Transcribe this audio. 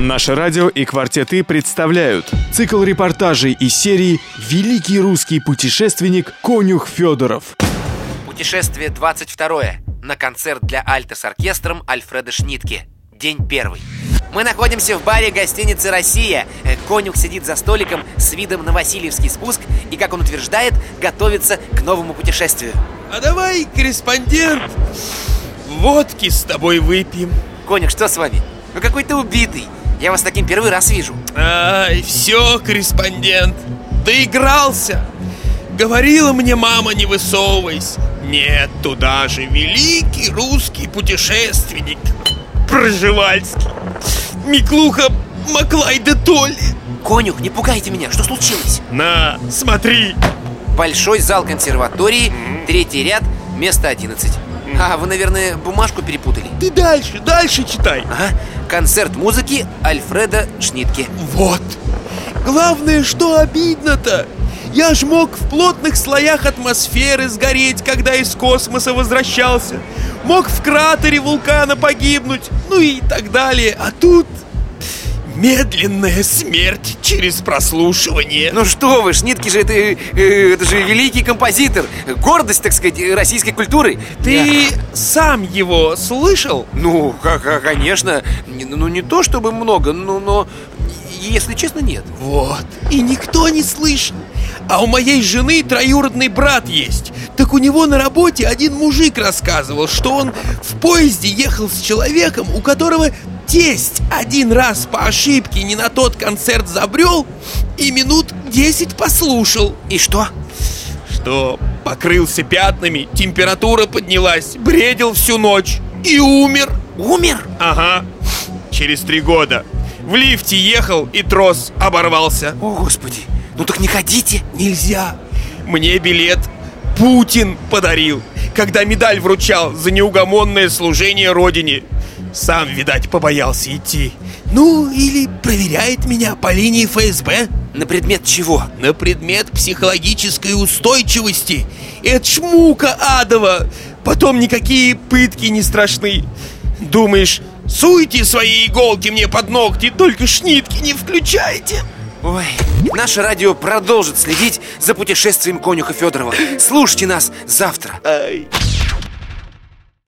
Наше радио и «Квартеты» представляют цикл репортажей из серии «Великий русский путешественник Конюх Федоров». Путешествие 22 на концерт для альта с оркестром Альфреда Шнитке. День первый. Мы находимся в баре гостиницы «Россия». Э, Конюх сидит за столиком с видом на Васильевский спуск и, как он утверждает, готовится к новому путешествию. А давай, корреспондент, водки с тобой выпьем. Конюх, что с вами? Вы какой-то убитый. Я вас таким первый раз вижу. Ай, все, корреспондент, доигрался. Говорила мне мама, не высовывайся. Нет, туда же великий русский путешественник Проживальский. Миклуха Маклай де Толли. Конюх, не пугайте меня, что случилось? На, смотри. Большой зал консерватории, третий ряд, место 11. А, вы, наверное, бумажку перепутали. Ты дальше, дальше читай. Ага, концерт музыки Альфреда Шнитке. Вот. Главное, что обидно-то. Я ж мог в плотных слоях атмосферы сгореть, когда из космоса возвращался. Мог в кратере вулкана погибнуть, ну и так далее. А тут медленная смерть через прослушивание. Ну что вы, Шнитке же это, э, это же великий композитор Гордость, так сказать, российской культуры Ты Я- сам его слышал? Ну, конечно Не- Ну, не то чтобы много, но, но Если честно, нет Вот. И никто не слышал. А у моей жены троюродный брат есть. Так у него на работе один мужик рассказывал, что он в поезде ехал с человеком, у которого тесть один раз по ошибке не на тот концерт забрел и минут 10 послушал. И что? Что покрылся пятнами, температура поднялась, бредил всю ночь и умер. Умер? Ага. Через три года. В лифте ехал и трос оборвался. О, Господи Ну так не ходите Нельзя. Мне билет Путин подарил, когда медаль вручал за неугомонное служение родине. Сам, видать, побоялся идти. Ну, или проверяет меня по линии ФСБ На предмет чего? на предмет психологической устойчивости. Это ж мука адова. Потом никакие пытки не страшны. Думаешь, суйте свои иголки мне под ногти, только шнитки не включайте. Ой, наше радио продолжит следить за путешествием конюха Федорова Слушайте нас завтра Ай.